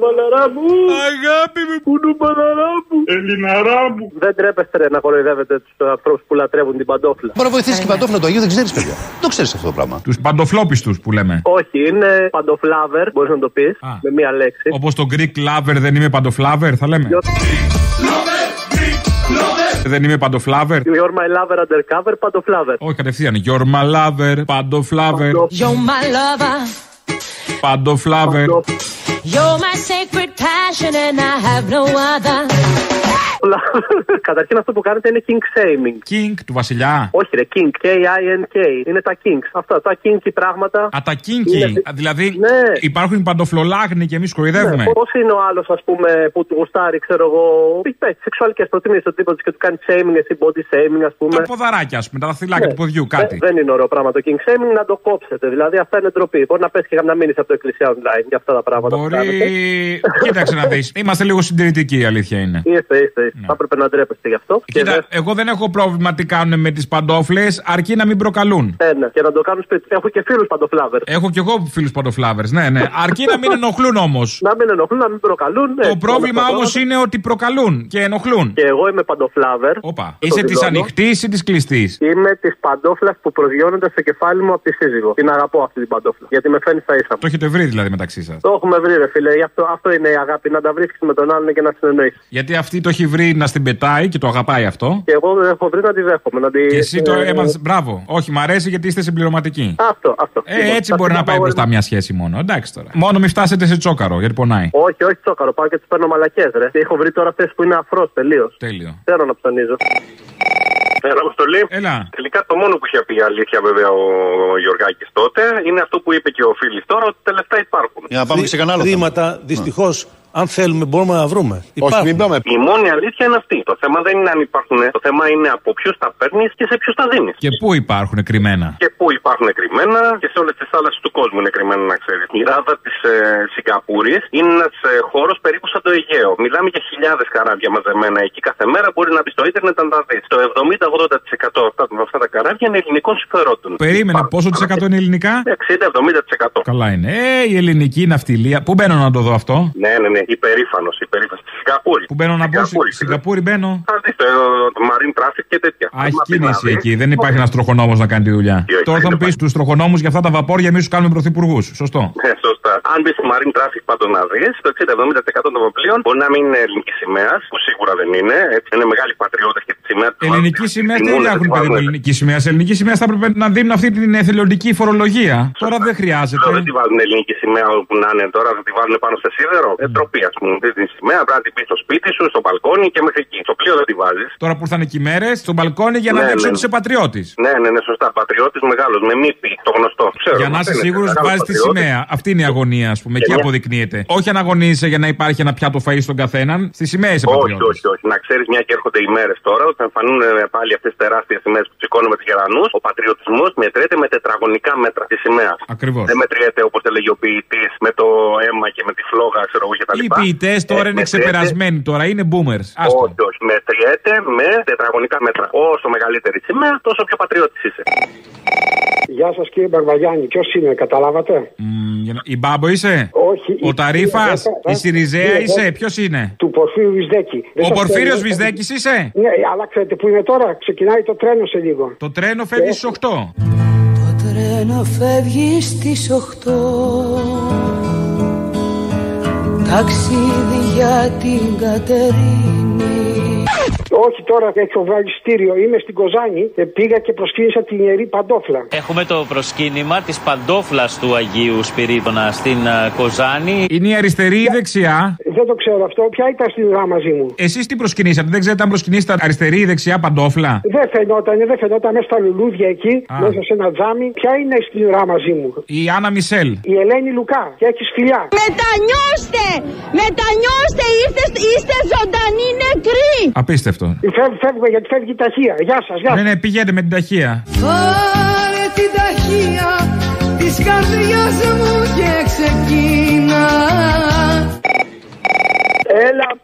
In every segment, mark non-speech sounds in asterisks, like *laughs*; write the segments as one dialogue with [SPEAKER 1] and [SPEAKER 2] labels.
[SPEAKER 1] Κουνουμπαλαρά μου.
[SPEAKER 2] Αγάπη μου.
[SPEAKER 1] Κουνουμπαλαρά μου.
[SPEAKER 3] Ελληναρά μου.
[SPEAKER 1] Δεν τρέπεστε ρε, να κοροϊδεύετε τους ανθρώπους που λατρεύουν την παντόφλα.
[SPEAKER 4] Μπορεί να βοηθήσει και η παντόφλα του Αγίου, δεν ξέρεις, παιδιά. Δεν το ξέρεις αυτό το πράγμα.
[SPEAKER 2] Τους παντοφλόπιστους που λέμε.
[SPEAKER 1] Όχι, είναι παντοφλάβερ, μπορείς να το πεις
[SPEAKER 2] Α.
[SPEAKER 1] με μία λέξη.
[SPEAKER 2] Όπως το Greek lover δεν είμαι παντοφλάβερ, θα λέμε. Δεν είμαι παντοφλάβερ.
[SPEAKER 1] You're my lover undercover, παντοφλάβερ.
[SPEAKER 2] Όχι κατευθείαν. You're my lover, παντοφλάβερ.
[SPEAKER 5] You're my lover.
[SPEAKER 2] Παντοφλάβερ.
[SPEAKER 5] You're my sacred passion and I have no other. *laughs*
[SPEAKER 1] Καταρχήν αυτό που κάνετε είναι king shaming.
[SPEAKER 2] King του βασιλιά.
[SPEAKER 1] Όχι ρε, king, K-I-N-K. Είναι τα kings. Αυτά, τα kinky πράγματα.
[SPEAKER 2] Α, τα kinky.
[SPEAKER 1] Είναι-
[SPEAKER 2] Α, Δηλαδή
[SPEAKER 1] Ναι.
[SPEAKER 2] υπάρχουν παντοφλολάγνοι και εμείς κοροϊδεύουμε.
[SPEAKER 1] Πώς είναι ο άλλος, ας πούμε, που του γουστάρει, ξέρω εγώ. Έχει σεξουαλικές προτιμήσεις ο τύπο και του κάνει shaming, εσύ body shaming, ας πούμε.
[SPEAKER 2] Τα ποδαράκια, ας πούμε, τα δαχτυλάκια
[SPEAKER 1] Ναι.
[SPEAKER 2] του ποδιού, κάτι.
[SPEAKER 1] Δεν, δεν είναι ωραίο πράγμα το king shaming να το κόψετε. Δηλαδή αυτά είναι ντροπή. Μπορεί να πέσει και να μείνεις από το εκκλησία online για αυτά τα πράγματα. που κάνετε.
[SPEAKER 2] Μπορεί. Κοίταξε να δεις. Είμαστε λίγο συντηρητικοί, η αλήθεια είναι.
[SPEAKER 1] Είστε, είστε. Είστε. Θα έπρεπε να ντρέπεστε γι' αυτό. Και
[SPEAKER 2] Κοίτα,
[SPEAKER 1] δε-
[SPEAKER 2] εγώ δεν έχω πρόβλημα τι κάνουν με τις παντόφλες, αρκεί να μην προκαλούν.
[SPEAKER 1] Ε, ναι, και να το κάνουν σπίτι. Έχω και φίλους παντοφλάβερς.
[SPEAKER 2] Έχω κι εγώ φίλους παντοφλάβερς, ναι, ναι. *laughs* Αρκεί να μην ενοχλούν όμως.
[SPEAKER 1] Να μην ενοχλούν, να μην προκαλούν. ναι.
[SPEAKER 2] Το πρόβλημα
[SPEAKER 1] Όλα αυτά
[SPEAKER 2] όμως
[SPEAKER 1] πράγματα.
[SPEAKER 2] είναι ότι προκαλούν και ενοχλούν.
[SPEAKER 1] Και εγώ είμαι παντοφλάβερ.
[SPEAKER 2] Όπα.
[SPEAKER 1] Το
[SPEAKER 2] Είσαι της
[SPEAKER 1] δηλώνω.
[SPEAKER 2] ανοιχτής ή της κλειστής;
[SPEAKER 1] Είμαι της παντόφλας που προσγειώνεται στο κεφάλι μου από τη σύζυγο. Την αγαπώ αυτή την παντόφλα. Γιατί με φαίνει στα ίσα μου.
[SPEAKER 2] Το έχετε βρει δηλαδή μεταξύ σας;
[SPEAKER 1] Το έχουμε βρει, ρε φίλε. Γι' αυτό, αυτό είναι η αγάπη. Να τα βρίσκεις με τον άλλον και να συνεννοεί.
[SPEAKER 2] Γιατί αυτή το έχει βρει να στην πετάει και το αγαπάει αυτό.
[SPEAKER 1] Και εγώ έχω βρει να τη δέχομαι. Να τη...
[SPEAKER 2] Και εσύ το
[SPEAKER 1] ε,
[SPEAKER 2] έμαθες. Μπράβο. Όχι, μ' αρέσει γιατί είστε συμπληρωματικοί.
[SPEAKER 1] Αυτό, αυτό.
[SPEAKER 2] Ε,
[SPEAKER 1] Λοιπόν,
[SPEAKER 2] έτσι
[SPEAKER 1] θα
[SPEAKER 2] μπορεί
[SPEAKER 1] την
[SPEAKER 2] να πάει
[SPEAKER 1] πάω,
[SPEAKER 2] μπροστά
[SPEAKER 1] ρε.
[SPEAKER 2] μια σχέση μόνο. Εντάξει τώρα. Μόνο μην φτάσετε σε τσόκαρο γιατί πονάει.
[SPEAKER 1] Όχι, όχι τσόκαρο. Πάω και τους παίρνω μαλακές, ρε. Και έχω βρει τώρα αυτές που είναι αφρός τελείως.
[SPEAKER 2] Τέλειο.
[SPEAKER 1] Θέλω να ψωνίζω.
[SPEAKER 3] Έλα, Αποστολή.
[SPEAKER 2] Έλα.
[SPEAKER 3] Τελικά το μόνο που είχε πει η αλήθεια βέβαια ο, ο Γιωργάκης τότε είναι αυτό που είπε και ο Φίλης τώρα ότι τα λεφτά υπάρχουν.
[SPEAKER 4] Για να πάμε και σε κανένα άλλο. θέμα.
[SPEAKER 6] Χρήματα, δυστυχώ, αν θέλουμε, μπορούμε να βρούμε.
[SPEAKER 4] Όχι,
[SPEAKER 6] Υπάρχουν.
[SPEAKER 4] μην πάμε.
[SPEAKER 3] Η μόνη αλήθεια είναι αυτή. Το θέμα δεν είναι αν υπάρχουν. Το θέμα είναι από ποιους τα παίρνεις και σε ποιους τα δίνεις.
[SPEAKER 2] Και πού υπάρχουν κρυμμένα.
[SPEAKER 3] Και πού υπάρχουν κρυμμένα και σε όλες τις θάλασσες του κόσμου είναι κρυμμένα, να ξέρεις. Η ράδα της ε, Σιγκαπούρης είναι ένας ε, χώρος περίπου σαν το Αιγαίο. Μιλάμε για χιλιάδες καράβια μαζεμένα εκεί κάθε μέρα. Μπορεί να μπει στο ίντερνετ να τα δεις. Το 70-80% αυτά, αυτά τα καράβια είναι ελληνικών συμφερόντων.
[SPEAKER 2] Περίμενα
[SPEAKER 3] Υπάρχουν.
[SPEAKER 2] πόσο τη εκατό είναι ελληνικά;
[SPEAKER 3] 60-70%.
[SPEAKER 2] Καλά είναι. Ε, η ελληνική ναυτιλία. Πού μπαίνω να το δω αυτό;
[SPEAKER 3] Ναι, ναι, ναι. Υπερήφανος, υπερήφανος. Στη Σιγκαπούρη.
[SPEAKER 2] Πού μπαίνω να μπω.
[SPEAKER 3] Σιγκαπούρη,
[SPEAKER 2] Στη Σιγκαπούρη μπαίνω.
[SPEAKER 3] Θα δει το, το marine traffic και τέτοια.
[SPEAKER 2] Α, έχει
[SPEAKER 3] Άμα πει να
[SPEAKER 2] κίνηση
[SPEAKER 3] δεις,
[SPEAKER 2] εκεί. Δεν υπάρχει ένας τροχονόμος να κάνει τη δουλειά.
[SPEAKER 3] όχι,
[SPEAKER 2] Τώρα θα
[SPEAKER 3] δεν
[SPEAKER 2] μου πεις
[SPEAKER 3] υπάρχει.
[SPEAKER 2] τους τροχονόμους για αυτά τα βαπόρια, εμείς τους κάνουμε πρωθυπουργούς. Σωστό.
[SPEAKER 3] Ναι, σωστά. Αν μπει στο marine traffic πάντω να δεις, το 60-70% των βιβλίων μπορεί να μην είναι ελληνικής σημαίας, που σίγουρα δεν είναι. Έτσι, είναι μεγάλοι πατριώτες και τη σημαία του.
[SPEAKER 2] Ελληνική σημαία τι δουλειά έχουν παιδί μου ελληνική σημαία; Σε ελληνική σημαία θα έπρεπε να δίνουν αυτή την εθελοντική φορολογία. Τώρα δεν χρειάζεται.
[SPEAKER 3] Δεν τη βάζουν ελληνική σημαία όπου να είναι τώρα, δεν τη βάζουν πάνω σε σίδερο. Ε, ντροπή, α πούμε. Δεις Τη σημαία πρέπει να την πεις στο σπίτι σου, στο μπαλκόνι και μέχρι εκεί. Στο πλοίο δεν τη βάζεις.
[SPEAKER 2] Τώρα που ήρθαν και οι μέρες, στο μπαλκόνι για να
[SPEAKER 3] Ναι,
[SPEAKER 2] δείξω
[SPEAKER 3] ναι.
[SPEAKER 2] ότι είσαι πατριώτη.
[SPEAKER 3] Ναι, ναι, ναι, σωστά. Πατριώτης μεγάλος, με μύπη, το γνωστό. Ξέρω,
[SPEAKER 2] Για να είσαι
[SPEAKER 3] μαθαίνετε,
[SPEAKER 2] σίγουρος,
[SPEAKER 3] μεγάλος
[SPEAKER 2] βάζεις τη
[SPEAKER 3] πατριώτης.
[SPEAKER 2] σημαία. Αυτή είναι η αγωνία, ας πούμε.
[SPEAKER 3] Και
[SPEAKER 2] Εκεί
[SPEAKER 3] μια-
[SPEAKER 2] αποδεικνύεται. Όχι αν αγωνίζεσαι για να υπάρχει ένα πιάτο φαΐ στον καθέναν. Στη σημαία είσαι
[SPEAKER 3] Όχι,
[SPEAKER 2] πατριώτης.
[SPEAKER 3] όχι, όχι. Να ξέρεις, μια και έρχονται οι μέρες τώρα, ότι θα εμφανούν ε, πάλι αυτές τις τεράστιες σημαίες που σηκώνουμε τους γερανούς. Ο πατριωτισμός μετριέται με τετραγωνικά μέτρα τη σημαία.
[SPEAKER 2] Ακριβώς.
[SPEAKER 3] Δεν μετριέται όπως έλεγε ο ποιητής με το αίμα και με τη φλόγα, ξέρω εγώ κτλ.
[SPEAKER 2] Οι ποιητές τώρα
[SPEAKER 3] Ε,
[SPEAKER 2] είναι
[SPEAKER 3] μετριέται-
[SPEAKER 2] ξεπερασμένοι τώρα, είναι boomers. Άστο.
[SPEAKER 3] Όχι, όχι. Μετριέται με τετραγωνικά μέτρα. Όσο μεγαλύτερη η σημαία, τόσο πιο πατριώτης είσαι.
[SPEAKER 7] Γεια σας κύριε Μπαρβαγιάννη, ποιος είναι, καταλάβατε;
[SPEAKER 2] Μ, για να- Η Μπάμπο είσαι;
[SPEAKER 7] Όχι.
[SPEAKER 2] Ο
[SPEAKER 7] η-
[SPEAKER 2] Ταρίφας,
[SPEAKER 7] η-
[SPEAKER 2] η Σιριζέα
[SPEAKER 7] η-
[SPEAKER 2] είσαι, ποιος είναι;
[SPEAKER 7] Του Πορφύριου Βυσδέκη. Δεν
[SPEAKER 2] Ο
[SPEAKER 7] σας
[SPEAKER 2] Πορφύριος
[SPEAKER 7] θέλω-
[SPEAKER 2] Βυσδέκης είσαι;
[SPEAKER 7] Ναι, αλλά ξέρετε που είναι τώρα, ξεκινάει το τρένο σε λίγο.
[SPEAKER 2] Το τρένο φεύγει στις 8.
[SPEAKER 5] Το τρένο φεύγει στις 8 Ταξίδι για την Κατερίνη
[SPEAKER 7] Όχι τώρα έχω βάλει στήριο, είμαι στην Κοζάνη, ε, πήγα και προσκύνησα την ιερή παντόφλα.
[SPEAKER 8] Έχουμε το προσκύνημα της παντόφλας του Αγίου Σπυρίδωνα στην ε, Κοζάνη.
[SPEAKER 2] Είναι η αριστερή ή η δεξιά;
[SPEAKER 7] Δεν το ξέρω αυτό, ποια ήταν στην ουρά μαζί μου;
[SPEAKER 2] Εσείς τι προσκυνήσατε, δεν ξέρετε αν προσκυνήσατε αριστερή ή δεξιά παντόφλα;
[SPEAKER 7] Δεν φαινόταν, δεν φαινόταν μέσα στα λουλούδια εκεί,
[SPEAKER 2] Α.
[SPEAKER 7] μέσα σε ένα τζάμι. Ποια είναι στην ουρά μαζί μου;
[SPEAKER 2] Η Άννα Μισελ.
[SPEAKER 7] Η Ελένη Λουκά και έχει φιλιά.
[SPEAKER 9] Μετανιώστε! Μετανιώστε! Είστε, είστε ζωντανοί νεκροί!
[SPEAKER 2] Απίστευτο.
[SPEAKER 7] Φεύγουμε, φεύγουμε γιατί φεύγει η ταχεία. Γεια σας, γεια
[SPEAKER 2] Ναι,
[SPEAKER 7] σας.
[SPEAKER 2] ναι, πηγαίνετε με την ταχεία.
[SPEAKER 9] Πάρε την ταχεία της καρδιάς μου και ξεκίνα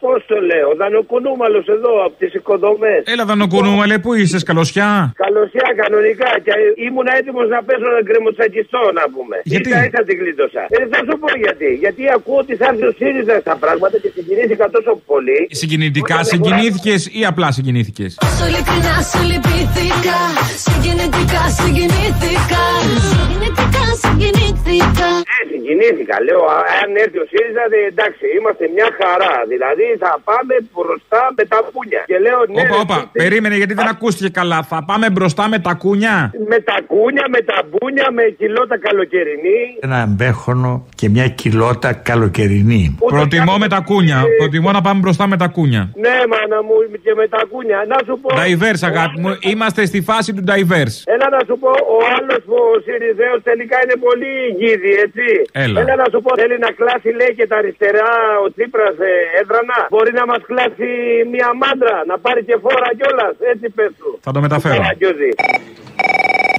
[SPEAKER 1] πώ
[SPEAKER 10] το λέω. Δανοκουνούμαλος εδώ από τις οικοδομές.
[SPEAKER 2] Έλα, Δανοκουνούμαλε, πού είσαι, καλωσιά.
[SPEAKER 10] Καλωσιά κανονικά. Και ήμουν έτοιμος να πέσω να γκρεμοτσακιστώ να πούμε.
[SPEAKER 2] Γιατί;
[SPEAKER 10] Ήρθα, ήρθα την κλείτωσα. Ε, θα σου πω γιατί. Γιατί ακούω ότι θα έρθει ο ΣΥΡΙΖΑ στα πράγματα και συγκινήθηκα τόσο πολύ.
[SPEAKER 2] Συγκινητικά συγκινήθηκες ή απλά συγκινήθηκες;
[SPEAKER 5] Όσο ειλικρινά σου λυπήθηκα Συγκινητικά συγκινήθηκα Συγκινητικά συγκινήθηκα
[SPEAKER 10] Ε, συγκινήθηκα. Λέω, α, αν έρθει ο ΣΥΡΙΖΑ, δε, εντάξει, είμαστε μια χαρά. Δηλαδή θα πάμε μπροστά με τα πούνια. Και λέω, ναι.
[SPEAKER 2] Όπα,
[SPEAKER 10] ρε,
[SPEAKER 2] όπα,
[SPEAKER 10] τι-
[SPEAKER 2] περίμενε γιατί δεν ακούστηκε καλά. Θα πάμε μπροστά με τα κούνια.
[SPEAKER 10] Με τα κούνια, με τα μπούνια, με κιλότα καλοκαιρινή.
[SPEAKER 11] Ένα μπέχονο και μια κοιλότα καλοκαιρινή.
[SPEAKER 10] Ούτε
[SPEAKER 2] Προτιμώ
[SPEAKER 10] καν-
[SPEAKER 2] με τα κούνια. Προτιμώ να πάμε μπροστά με τα κούνια.
[SPEAKER 10] Ναι, μάνα μου, και με τα κούνια. Να σου πω.
[SPEAKER 2] Diverse, αγάπη μου. Είμαστε στη φάση του diverse.
[SPEAKER 10] Έλα να σου πω, ο άλλος ο Σιριζέος τελικά είναι πολύ γίδι, έτσι.
[SPEAKER 2] Έλα.
[SPEAKER 10] να σου πω, θέλει να κλάσει, λέει και τα αριστερά ο Τσίπρας ε, έδρανα. Μπορεί να μας κλάσει μια μάντρα, να πάρει και φόρα κιόλας. Έτσι πες του.
[SPEAKER 2] Θα το μεταφέρω.
[SPEAKER 10] Καραγκιόζη.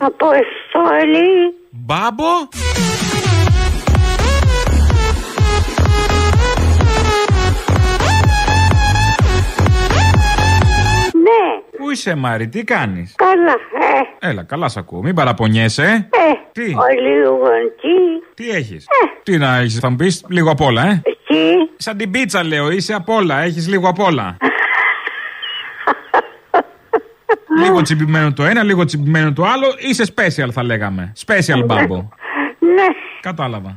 [SPEAKER 9] Αποστολή.
[SPEAKER 2] Μπάμπο. Πού είσαι, Μάρι, τι κάνεις;
[SPEAKER 9] καλά. Ε,
[SPEAKER 2] Έλα, καλά σ' ακούω. Μην παραπονιέσαι.
[SPEAKER 9] ε.
[SPEAKER 2] Τι;
[SPEAKER 9] Ο λίγο τι;
[SPEAKER 2] Τι έχεις; Τι να έχεις, θα μου πεις λίγο απ' όλα, ε.
[SPEAKER 9] Τι;
[SPEAKER 2] Σαν την πίτσα, λέω, είσαι απ' όλα. Έχεις λίγο απ' όλα. *laughs* λίγο τσιμπημένο το ένα, λίγο τσιμπημένο το άλλο. Είσαι special, θα λέγαμε. Special μπάμπο.
[SPEAKER 9] Ναι,
[SPEAKER 2] Κατάλαβα.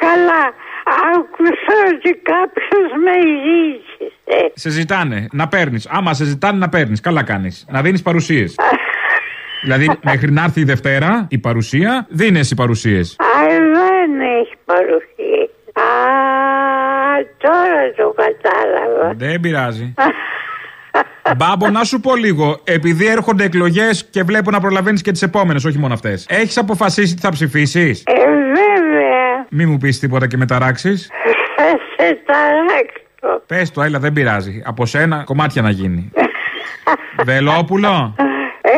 [SPEAKER 9] καλά. Άκουσα ότι κάποιος με ζήτησε.
[SPEAKER 2] Σε ζητάνε να παίρνεις. Άμα σε ζητάνε να παίρνεις, καλά κάνεις. Να δίνεις παρουσίες. *laughs* δηλαδή, μέχρι να έρθει η Δευτέρα η παρουσία, δίνεις οι παρουσίες.
[SPEAKER 9] Α, δεν έχει παρουσία. Α, τώρα το κατάλαβα.
[SPEAKER 2] Δεν πειράζει. *laughs* Μπάμπο, να σου πω λίγο. Επειδή έρχονται εκλογές και βλέπω να προλαβαίνεις και τις επόμενες, όχι μόνο αυτές. Έχεις αποφασίσει τι θα ψηφίσεις;
[SPEAKER 9] Ε, βέβαια.
[SPEAKER 2] Μη μου πεις τίποτα και με ταράξεις.
[SPEAKER 9] Θα *laughs* σε ταράξω.
[SPEAKER 2] Πες το, έλα, δεν πειράζει. Από σένα κομμάτια να γίνει. Βελόπουλο;
[SPEAKER 9] Ε,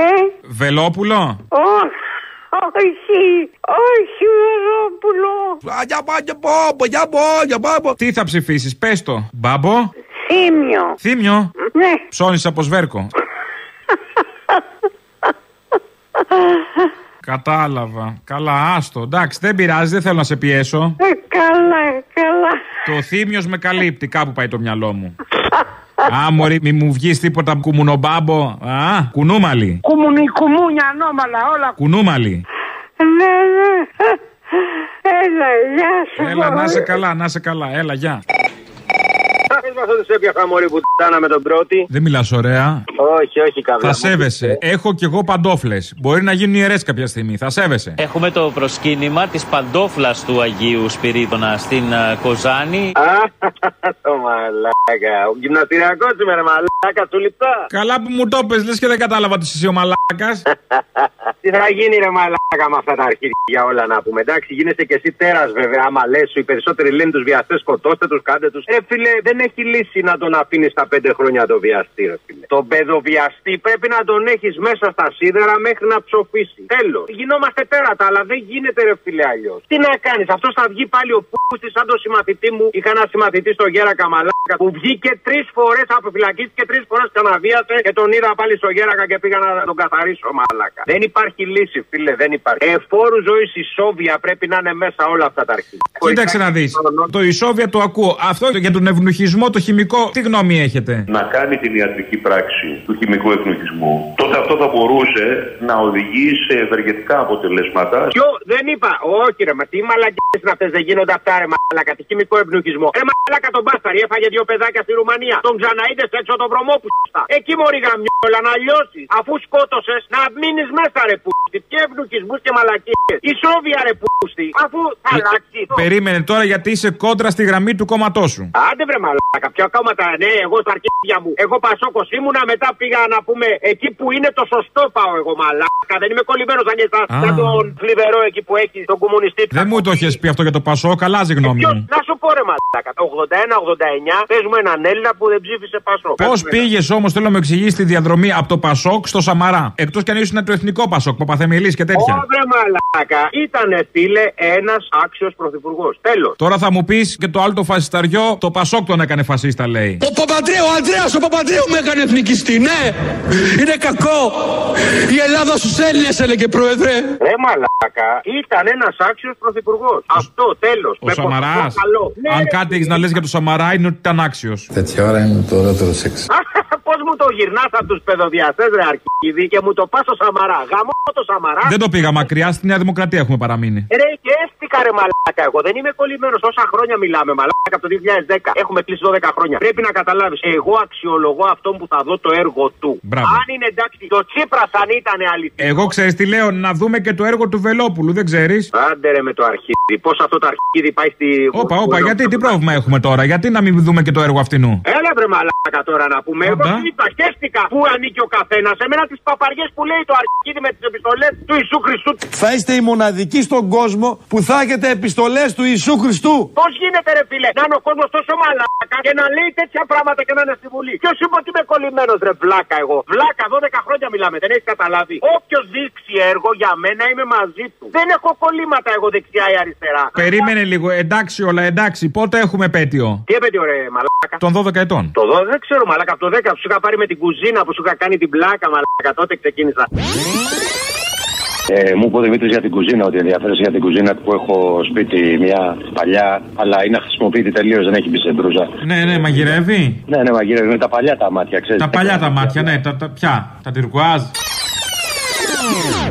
[SPEAKER 2] Βελόπουλο;
[SPEAKER 9] όχι. Όχι, όχι, Βερόπουλο.
[SPEAKER 2] Τι θα ψηφίσεις, πες το. Μπάμπο;
[SPEAKER 9] Θύμιο.
[SPEAKER 2] Θύμιο;
[SPEAKER 9] Ναι.
[SPEAKER 2] Ψώνεις από σβέρκο. *laughs* Κατάλαβα. Καλά, άστο. Εντάξει, δεν πειράζει, δεν θέλω να σε πιέσω.
[SPEAKER 9] Ε, καλά, καλά.
[SPEAKER 2] Το θύμιος με καλύπτει, κάπου πάει το μυαλό μου. Α, μωρή, μη μου βγεις τίποτα κουμουνομπάμπο. Α, κουνούμαλι.
[SPEAKER 9] Κουμουνι, κουμούνια, ανώμαλα, όλα.
[SPEAKER 2] Κουνούμαλι.
[SPEAKER 9] Ναι, ναι. Έλα, γεια σου.
[SPEAKER 2] Έλα, να είσαι καλά, να είσαι καλά. Έλα, γεια.
[SPEAKER 10] Πες μας ότι σε έπιαχα μωρή που τάνα με τον πρώτη.
[SPEAKER 2] Δεν μιλάς ωραία.
[SPEAKER 10] Όχι, όχι, καβλά.
[SPEAKER 2] Θα σέβεσαι. Έχω κι εγώ παντόφλες. Μπορεί να γίνουν ιερές κάποια στιγμή. Θα σέβεσαι.
[SPEAKER 8] Έχουμε το προσκύνημα της παντόφλας του Αγίου Σπυρίδωνα στην α, Κοζάνη.
[SPEAKER 10] Α, *laughs* το μαλάκα. Ο γυμναστηριακός σήμερα, μαλάκα, σου λιπτά.
[SPEAKER 2] Καλά που μου το πες, λες και δεν κατάλαβα τι είσαι ο μαλάκας. *laughs*
[SPEAKER 10] Τι θα γίνει ρε μαλάκα με αυτά τα αρχίδια όλα να πούμε. Εντάξει, γίνεσαι και εσύ τέρας βέβαια. Άμα λες σου, οι περισσότεροι λένε τους βιαστές, σκοτώστε τους, κάντε τους. Ε, φίλε, δεν έχεις λύση να τον αφήνεις τα πέντε χρόνια το βιαστή, ρε φίλε. Τον παιδοβιαστή πρέπει να τον έχεις μέσα στα σίδερα μέχρι να ψοφήσει. Τέλος. Γινόμαστε τέρατα, αλλά δεν γίνεται ρε φίλε αλλιώς. Τι να κάνεις, αυτός θα βγει πάλι ο πούστης σαν το συμμαθητή μου. Είχα ένα συμμαθητή στο Γέρακα Μαλάκα που βγήκε τρεις φορές αποφυλακίστηκε, τρεις φορές ξαναβίασε και τον είδα πάλι στο Γέρακα και πήγα να τον καθαρίσω Μαλάκα. Δεν υπάρχει λύση, φίλε, δεν υπάρχει. Εφόρου ζωής ισόβια πρέπει να είναι μέσα όλα αυτά τα αρχεία.
[SPEAKER 2] Κοίταξε να δεις. Το ισόβια το ακούω. Αυτό για τον ευνοχισμό, το χημικό, τι γνώμη έχετε;
[SPEAKER 12] να κάνει την ιατρική πράξη του χημικού εκνοχισμού, τότε αυτό θα μπορούσε να οδηγεί σε ευεργετικά αποτελέσματα.
[SPEAKER 10] Ποιο δεν είπα, όχι ρε, μα τι μαλακίε είναι αυτές, δεν γίνονται αυτά ρε μαλακα, τι χημικό εμπνευματισμό. Ρε μαλακα τον μπάσταρι, έφαγε δύο παιδάκια στη Ρουμανία. Τον ξαναείδε έξω τον βρωμό που στα. Εκεί μωρή γαμιόλα να λιώσεις. Αφού σκότωσες, να μείνεις μέσα ρε πούστη. Και εμπνευματισμού και μαλακίες. Ισόβια ρε πούστη. Αφού θα αλλάξει.
[SPEAKER 2] Περίμενε τώρα γιατί είσαι κόντρα στη γραμμή του κόμματός σου.
[SPEAKER 10] Άντε βρε μαλάκα, ποια κόμματα, ναι, εγώ στα αρχίδια μου. Εγώ πασόκος ήμουνα, μετά πήγα να πούμε εκεί που είναι το σωστό πάω εγώ μαλάκα. Δεν είμαι κολλημένος σαν και εσάς,
[SPEAKER 2] Α.
[SPEAKER 10] σαν τον φλιβερό εκεί που έχει, τον κομμουνιστή.
[SPEAKER 2] Δεν μου το έχει πει αυτό για το Πασό, καλά γνώμη
[SPEAKER 10] Ποιος,
[SPEAKER 2] μου.
[SPEAKER 10] να σου πω ρε μαλάκα. Το 81-89 παίζουμε έναν Έλληνα που δεν ψήφισε Πασόκ.
[SPEAKER 2] Πώς πήγες όμως, θέλω να μου εξηγήσεις τη διαδρομή από το Πασόκ στο Σαμαρά. Εκτός κι αν ήσουν το εθνικό Πασόκ, Παπαθεμιλή και τέτοια.
[SPEAKER 10] Ωρε μαλάκα. Ήτανε φίλε ένας άξιος πρωθυπουργός. Τέλος.
[SPEAKER 2] Τώρα θα μου πεις και το άλλο το φασισταριό, το Πασόκ τον έκανε φασίστα, λέει.
[SPEAKER 13] Ο Παπαντρέου, ο Αντρέα ο Παπαντρέου με έκανε εθνικιστή, ναι! Είναι κακό! Η Ελλάδα στους Έλληνες έλεγε πρόεδρε!
[SPEAKER 10] Ρε μαλάκα, ήταν ένας άξιος πρωθυπουργός. Αυτό τέλος.
[SPEAKER 2] Ο Σαμαράς. Αν κάτι έχεις να λες για το Σαμαρά είναι ότι ήταν άξιος.
[SPEAKER 14] Τέτοια ώρα είναι το ωραιότερο σεξ. *laughs*
[SPEAKER 10] Πώ μου το γυρνάς από τους παιδοδιαστές, ρε Αρκίδη, και μου το πας στο Σαμαρά. Γαμώ το Σαμαρά.
[SPEAKER 2] Δεν το πήγα μακριά, στη Νέα Δημοκρατία έχουμε παραμείνει.
[SPEAKER 10] Ρε, και έστικα ρε μαλάκα εγώ. Δεν είμαι κολλημένος. Όσα χρόνια μιλάμε, μαλάκα από το 2010. Έχουμε κλείσει 12 χρόνια. Πρέπει να καταλάβεις. Εγώ αξιολογώ αυτόν που θα δω το έργο του.
[SPEAKER 2] Μπράβο.
[SPEAKER 10] Αν είναι εντάξει, το Τσίπρας αν ήταν αλήθεια.
[SPEAKER 2] Εγώ ξέρεις τι λέω, να δούμε και το έργο του Βελόπουλου, δεν ξέρεις.
[SPEAKER 10] Άντε ρε με το αρχίδι. Πώς αυτό το αρχίδι πάει στη.
[SPEAKER 2] Όπα, όπα, γιατί τι πρόβλημα έχουμε τώρα, γιατί να μην δούμε και το έργο αυτινού;
[SPEAKER 10] Έλα βρε μαλάκα τώρα να πούμε. Εγώ
[SPEAKER 2] Άντα.
[SPEAKER 10] τι είπα, σκέφτηκα πού ανήκει ο καθένας; Εμένα τις παπαριές που λέει το αρχίδι με τις επιστολές του Ιησού Χριστού.
[SPEAKER 13] Θα είστε οι μοναδικοί στον κόσμο που θα έχετε επιστολές του Ιησού Χριστού.
[SPEAKER 10] Πώς γίνεται, ρε φίλε, να είναι ο κόσμος τόσο μαλάκα και να λέει τέτοια πράγματα και να είναι στη Βουλή. Ποιος είπε ότι είμαι κολλημένος, ρε βλάκα εγώ; Βλάκα, 12 χρόνια μιλάμε, δεν έχεις καταλάβει. Όποιος δείξει έργο για μένα είμαι μαζί του. Δεν έχω κολλήματα εγώ δεξιά ή αριστερά.
[SPEAKER 2] Περίμενε λίγο, εντάξει όλα, εντάξει, πότε έχουμε πέτειο.
[SPEAKER 10] Τι έπαιτε, ρε μαλάκα;
[SPEAKER 2] Των 12 ετών.
[SPEAKER 10] Το 12 δεν ξέρω, μαλάκα. Από το 10 που σου είχα πάρει με την κουζίνα που σου είχα κάνει την πλάκα, μαλάκα. Τότε ξεκίνησα.
[SPEAKER 15] Ε, μου είπε ο Δημήτρης για την κουζίνα, ότι ενδιαφέρεσαι για την κουζίνα που έχω σπίτι μια παλιά, αλλά είναι αχρησιμοποιητή τελείως, δεν έχει μπει σε μπρούζα.
[SPEAKER 2] Ναι, ναι, μαγειρεύει.
[SPEAKER 15] Ναι, ναι, μαγειρεύει με τα παλιά τα μάτια, ξέρεις.
[SPEAKER 2] Τα παλιά τα μάτια, ναι, τα, τα ποια, τα τυρκουάζ.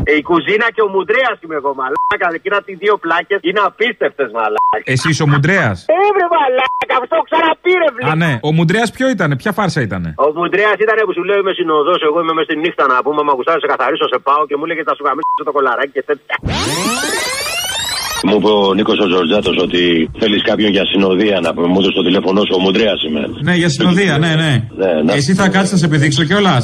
[SPEAKER 10] Ε, η κουζίνα και ο Μουντρέας είμαι εγώ, μαλάκα. Εκείνα τις δύο πλάκες είναι απίστευτες, μαλάκα.
[SPEAKER 2] Εσύ είσαι ο Μουντρέας;
[SPEAKER 10] Έβρε μαλάκα, αυτό ξαναπήρε, βλέ.
[SPEAKER 2] Α, ναι. Ο Μουντρέας ποιο ήταν, ποια φάρσα ήταν.
[SPEAKER 10] Ο Μουντρέας ήταν που σου λέει είμαι συνοδός, εγώ είμαι μέσα στη νύχτα να πούμε, μα γουστάρει σε καθαρίσω, σε πάω και μου λέγε τα σου γαμίσω το κολαράκι και τέτοια.
[SPEAKER 15] Μου είπε ο Νίκος ο Τζορτζάτο ότι θέλεις κάποιον για συνοδεία να πούμε. Μου έδωσε το τηλέφωνό σου, ο Μουντρέας είμαι.
[SPEAKER 2] Ναι, για συνοδεία, ναι, ναι.
[SPEAKER 15] Ναι, να-
[SPEAKER 2] Εσύ θα κάτσεις να σε επιδείξω κιόλας.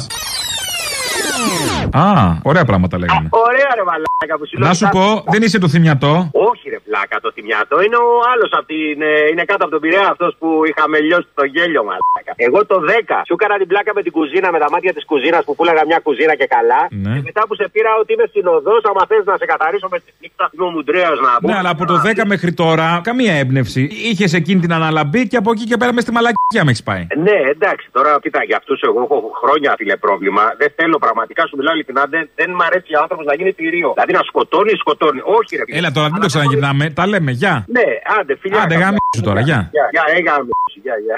[SPEAKER 2] Α, ωραία πράγματα λέγανε.
[SPEAKER 10] Ωραία, ρε μαλάκα που σου λέω.
[SPEAKER 2] Να σου
[SPEAKER 10] τα-
[SPEAKER 2] πω, δεν είσαι το θυμιατό.
[SPEAKER 10] Όχι, ρε πλάκα το θυμιατό. Είναι ο άλλος από την. ε, Είναι κάτω από τον Πειραιά αυτός που είχαμε λιώσει το γέλιο, μαλάκα. Εγώ το 10 σου έκανα την πλάκα με την κουζίνα, με τα μάτια της κουζίνας που πούλαγα μια κουζίνα και καλά.
[SPEAKER 2] Ναι.
[SPEAKER 10] Και μετά που σε πήρα ότι είμαι συνοδό, άμα θες να σε καθαρίσω με τη νύχτας, είμαι ο Μουντρέα να πω.
[SPEAKER 2] Ναι, αλλά από το 10 μέχρι τώρα καμία έμπνευση. Είχες εκείνη την αναλαμπή και από εκεί και πέρα μες στη μαλακία με έχεις πάει.
[SPEAKER 10] Ναι, εντάξει, τώρα κοίτα, για αυτούς εγώ έχω χρόνια φίλε πρόβλημα. Δεν θέλω πραγματικά, σου μιλάω ειλικρινά, δεν, δεν μ' αρέσει ο άνθρωπος να γίνει τυρίο. Δηλαδή να σκοτώνει, σκοτώνει. Όχι, ρε φίλε.
[SPEAKER 2] Έλα τώρα, μην το ξαναγυρνάμε. Τα λέμε, γεια.
[SPEAKER 10] Ναι, άντε, φιλιά.
[SPEAKER 2] Άντε, γάμι σου τώρα, γεια.
[SPEAKER 10] Γεια, γεια, ε, γάμι σου, γεια, γεια.